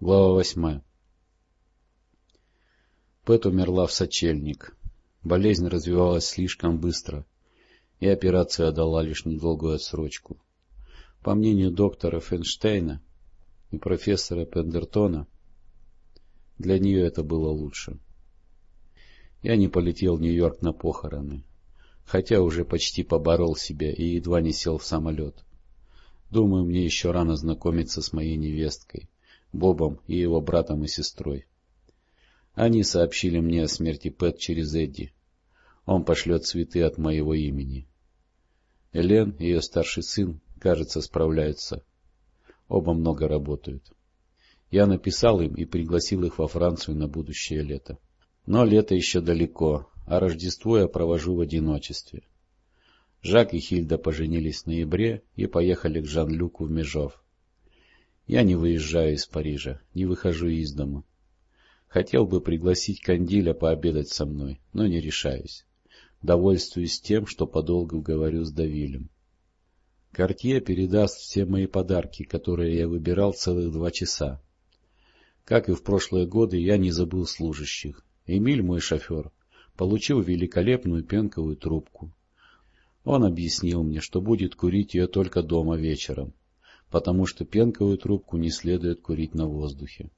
Глава восьмая. Пэт умерла в сочельник. Болезнь развивалась слишком быстро, и операция дала лишь недолгую отсрочку. По мнению доктора Фенштейна и профессора Пендертона, для нее это было лучше. Я не полетел в Нью-Йорк на похороны, хотя уже почти поборол себя и едва не сел в самолет. Думаю, мне еще рано знакомиться с моей невесткой, Бобом и его братом и сестрой. Они сообщили мне о смерти Пэт через Эдди. Он пошлет цветы от моего имени. Элен и ее старший сын, кажется, справляются. Оба много работают. Я написал им и пригласил их во Францию на будущее лето. Но лето еще далеко, а Рождество я провожу в одиночестве. Жак и Хильда поженились в ноябре и поехали к Жан-Люку в Межов. Я не выезжаю из Парижа, не выхожу из дома. Хотел бы пригласить Кандиля пообедать со мной, но не решаюсь. Довольствуюсь тем, что подолгу говорю с Давилем. Кортье передаст все мои подарки, которые я выбирал целых два часа. Как и в прошлые годы, я не забыл служащих. Эмиль, мой шофер, получил великолепную пенковую трубку. Он объяснил мне, что будет курить ее только дома вечером, потому что пенковую трубку не следует курить на воздухе.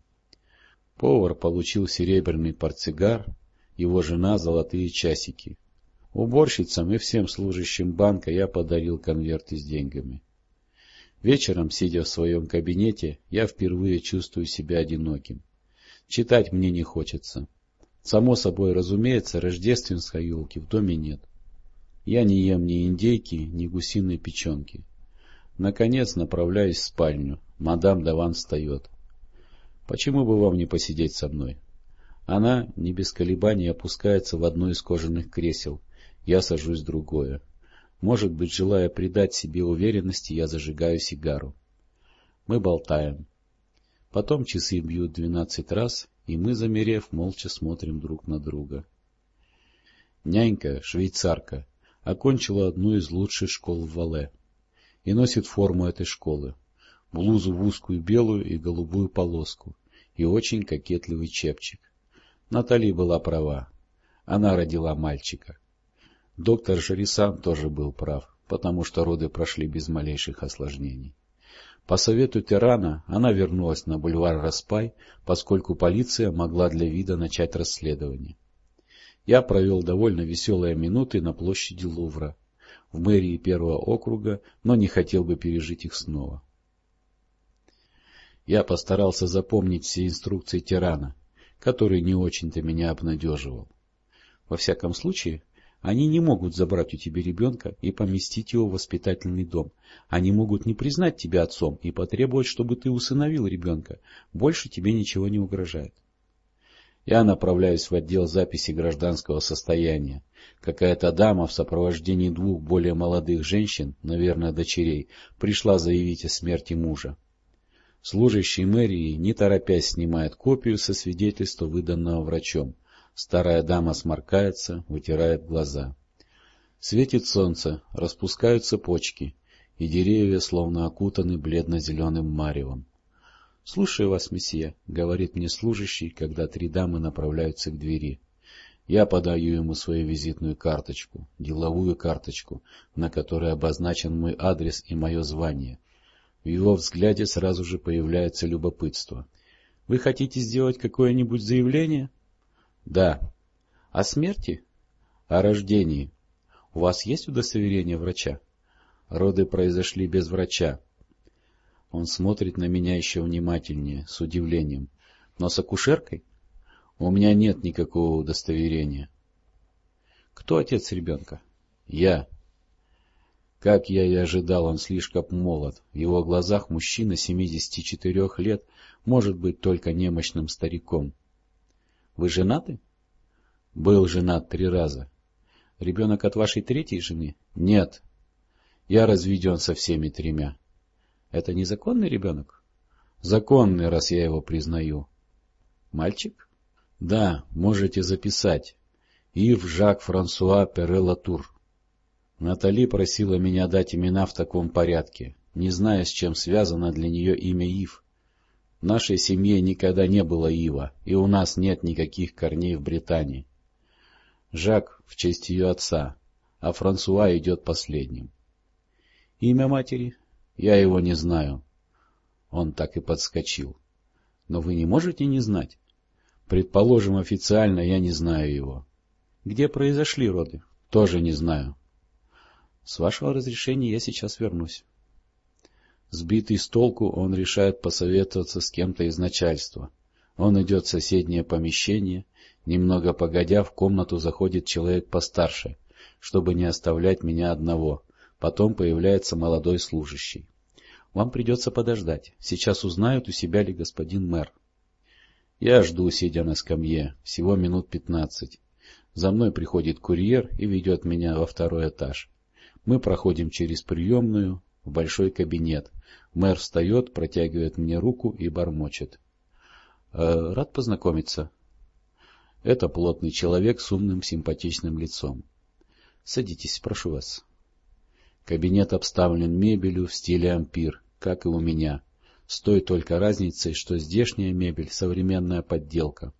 Повар получил серебряный портсигар, его жена — золотые часики. Уборщицам и всем служащим банка я подарил конверты с деньгами. Вечером, сидя в своем кабинете, я впервые чувствую себя одиноким. Читать мне не хочется. Само собой, разумеется, рождественской елки в доме нет. Я не ем ни индейки, ни гусиной печенки. Наконец направляюсь в спальню. Мадам Даван встает. Почему бы вам не посидеть со мной? Она, не без колебаний, опускается в одно из кожаных кресел. Я сажусь в другое. Может быть, желая придать себе уверенности, я зажигаю сигару. Мы болтаем. Потом часы бьют двенадцать раз, и мы, замерев, молча смотрим друг на друга. Нянька, швейцарка, окончила одну из лучших школ в Вале и носит форму этой школы, блузу в узкую белую и голубую полоску и очень кокетливый чепчик. Натали была права. Она родила мальчика. Доктор Жарисан тоже был прав, потому что роды прошли без малейших осложнений. По совету тирана она вернулась на бульвар Распай, поскольку полиция могла для вида начать расследование. Я провел довольно веселые минуты на площади Лувра, в мэрии первого округа, но не хотел бы пережить их снова. Я постарался запомнить все инструкции тирана, который не очень-то меня обнадеживал. Во всяком случае, они не могут забрать у тебя ребенка и поместить его в воспитательный дом. Они могут не признать тебя отцом и потребовать, чтобы ты усыновил ребенка. Больше тебе ничего не угрожает. Я направляюсь в отдел записи гражданского состояния. Какая-то дама в сопровождении двух более молодых женщин, наверное, дочерей, пришла заявить о смерти мужа. Служащий мэрии, не торопясь, снимает копию со свидетельства, выданного врачом. Старая дама сморкается, вытирает глаза. Светит солнце, распускаются почки, и деревья словно окутаны бледно-зеленым маревом. — Слушаю вас, месье, — говорит мне служащий, когда три дамы направляются к двери. Я подаю ему свою визитную карточку, деловую карточку, на которой обозначен мой адрес и мое звание. В его взгляде сразу же появляется любопытство. — Вы хотите сделать какое-нибудь заявление? — да. О смерти? О рождении. У вас есть удостоверение врача? Роды произошли без врача. Он смотрит на меня еще внимательнее, с удивлением. Но с акушеркой? У меня нет никакого удостоверения. Кто отец ребенка? Я. Как я и ожидал, он слишком молод. В его глазах мужчина 74 лет может быть только немощным стариком. Вы женаты? Был женат три раза. Ребенок от вашей третьей жены? Нет. Я разведен со всеми тремя. Это незаконный ребенок? Законный, раз я его признаю. Мальчик? Да, можете записать. Ив Жак Франсуа Пере-Латур. Натали просила меня дать имена в таком порядке, не зная, с чем связано для нее имя Ив. В нашей семье никогда не было Ива, и у нас нет никаких корней в Британии. Жак в честь ее отца, а Франсуа идет последним. Имя матери? Я его не знаю. Он так и подскочил. Но вы не можете не знать? Предположим, официально я не знаю его. Где произошли роды? Тоже не знаю. С вашего разрешения я сейчас вернусь. Сбитый с толку, он решает посоветоваться с кем-то из начальства. Он идет в соседнее помещение. Немного погодя, в комнату заходит человек постарше, чтобы не оставлять меня одного. Потом появляется молодой служащий. Вам придется подождать. Сейчас узнают, у себя ли господин мэр. Я жду, сидя на скамье, всего минут пятнадцать. За мной приходит курьер и ведет меня во второй этаж. Мы проходим через приемную в большой кабинет. Мэр встает, протягивает мне руку и бормочет. «Э, — Рад познакомиться. Это плотный человек с умным симпатичным лицом. — Садитесь, прошу вас. Кабинет обставлен мебелью в стиле ампир, как и у меня, с той только разницей, что здешняя мебель — современная подделка.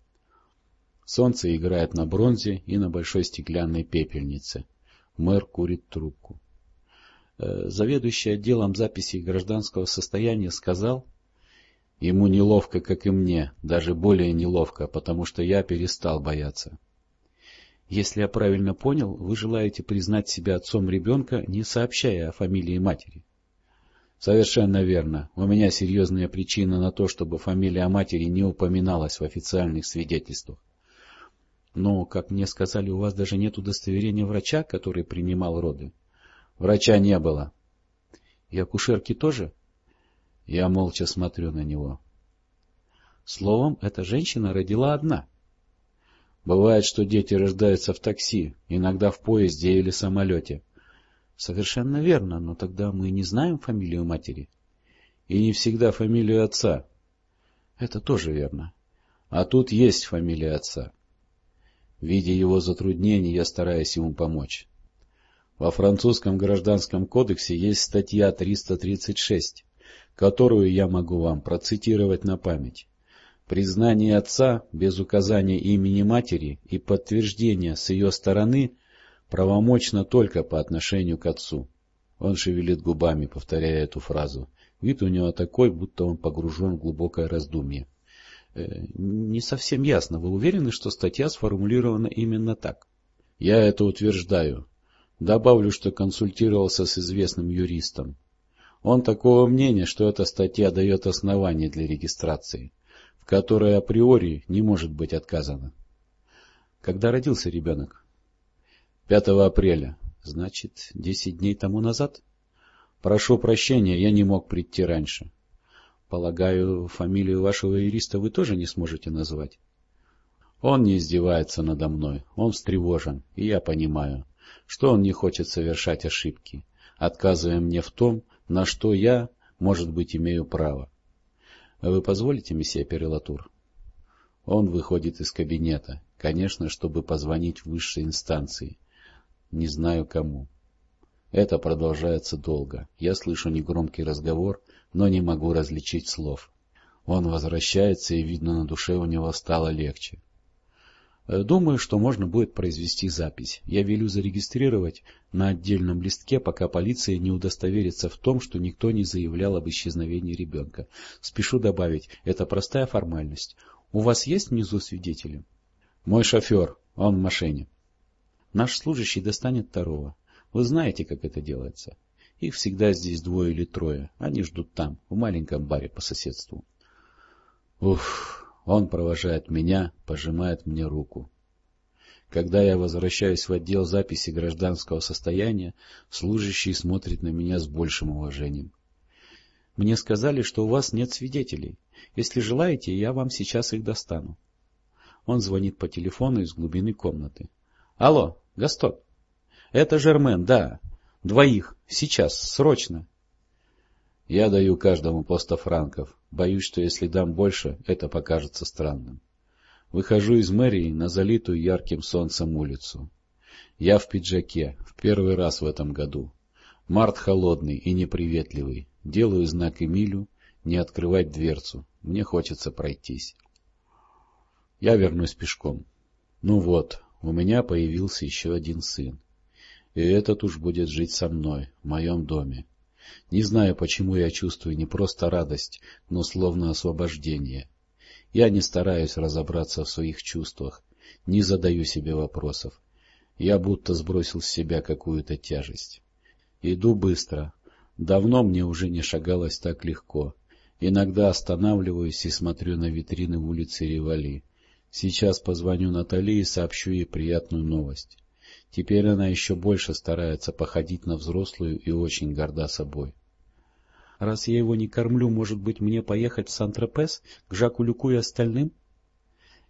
Солнце играет на бронзе и на большой стеклянной пепельнице. Мэр курит трубку. Э, заведующий отделом записей гражданского состояния сказал, ему неловко, как и мне, даже более неловко, потому что я перестал бояться. Если я правильно понял, вы желаете признать себя отцом ребенка, не сообщая о фамилии матери. Совершенно верно. У меня серьезная причина на то, чтобы фамилия матери не упоминалась в официальных свидетельствах. Но, как мне сказали, у вас даже нет удостоверения врача, который принимал роды. Врача не было. И акушерки тоже? Я молча смотрю на него. Словом, эта женщина родила одна. Бывает, что дети рождаются в такси, иногда в поезде или самолете. Совершенно верно, но тогда мы не знаем фамилию матери. И не всегда фамилию отца. Это тоже верно. А тут есть фамилия отца. Видя его затруднения, я стараюсь ему помочь. Во французском гражданском кодексе есть статья 336, которую я могу вам процитировать на память. Признание отца без указания имени матери и подтверждения с ее стороны правомочно только по отношению к отцу. Он шевелит губами, повторяя эту фразу. Вид у него такой, будто он погружен в глубокое раздумье. Э, не совсем ясно. Вы уверены, что статья сформулирована именно так? Я это утверждаю. Добавлю, что консультировался с известным юристом. Он такого мнения, что эта статья дает основание для регистрации, которой априори не может быть отказано. Когда родился ребенок? 5 апреля. Значит, 10 дней тому назад? Прошу прощения, я не мог прийти раньше. Полагаю, фамилию вашего юриста вы тоже не сможете назвать? Он не издевается надо мной, он встревожен, и я понимаю, что он не хочет совершать ошибки, отказывая мне в том, на что я, может быть, имею право. Вы позволите, месье Перелатур? Он выходит из кабинета, конечно, чтобы позвонить в высшей инстанции. Не знаю кому. Это продолжается долго. Я слышу негромкий разговор, но не могу различить слов. Он возвращается, и, видно, на душе у него стало легче. Э, думаю, что можно будет произвести запись. Я велю зарегистрировать на отдельном листке, пока полиция не удостоверится в том, что никто не заявлял об исчезновении ребенка. Спешу добавить, это простая формальность. У вас есть внизу свидетели? Мой шофер, он в машине. Наш служащий достанет второго. Вы знаете, как это делается. Их всегда здесь двое или трое. Они ждут там, в маленьком баре по соседству. Уф, он провожает меня, пожимает мне руку. Когда я возвращаюсь в отдел записи гражданского состояния, служащий смотрит на меня с большим уважением. Мне сказали, что у вас нет свидетелей. Если желаете, я вам сейчас их достану. Он звонит по телефону из глубины комнаты. Алло, Гастон. Это Жермен, да. Двоих. Сейчас. Срочно. Я даю каждому по сто франков. Боюсь, что если дам больше, это покажется странным. Выхожу из мэрии на залитую ярким солнцем улицу. Я в пиджаке, в первый раз в этом году. Март холодный и неприветливый. Делаю знак Эмилю, не открывать дверцу. Мне хочется пройтись. Я вернусь пешком. Ну вот, у меня появился еще один сын. И этот уж будет жить со мной, в моем доме. Не знаю, почему я чувствую не просто радость, но словно освобождение. Я не стараюсь разобраться в своих чувствах, не задаю себе вопросов. Я будто сбросил с себя какую-то тяжесть. Иду быстро. Давно мне уже не шагалось так легко. Иногда останавливаюсь и смотрю на витрины улицы Ревали. Сейчас позвоню Натали и сообщу ей приятную новость. Теперь она еще больше старается походить на взрослую и очень горда собой. Раз я его не кормлю, может быть, мне поехать в Сан-Тропес к Жаку Люку и остальным?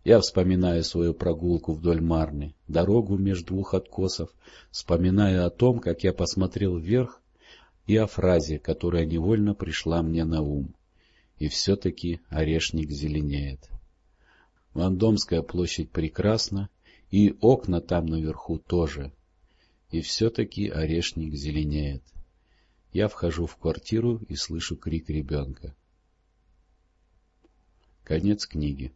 Я вспоминаю свою прогулку вдоль Марны, дорогу между двух откосов, вспоминаю о том, как я посмотрел вверх, и о фразе, которая невольно пришла мне на ум. И все-таки орешник зеленеет. Вандомская площадь прекрасна, и окна там наверху тоже. И все-таки орешник зеленеет. Я вхожу в квартиру и слышу крик ребенка. Конец книги.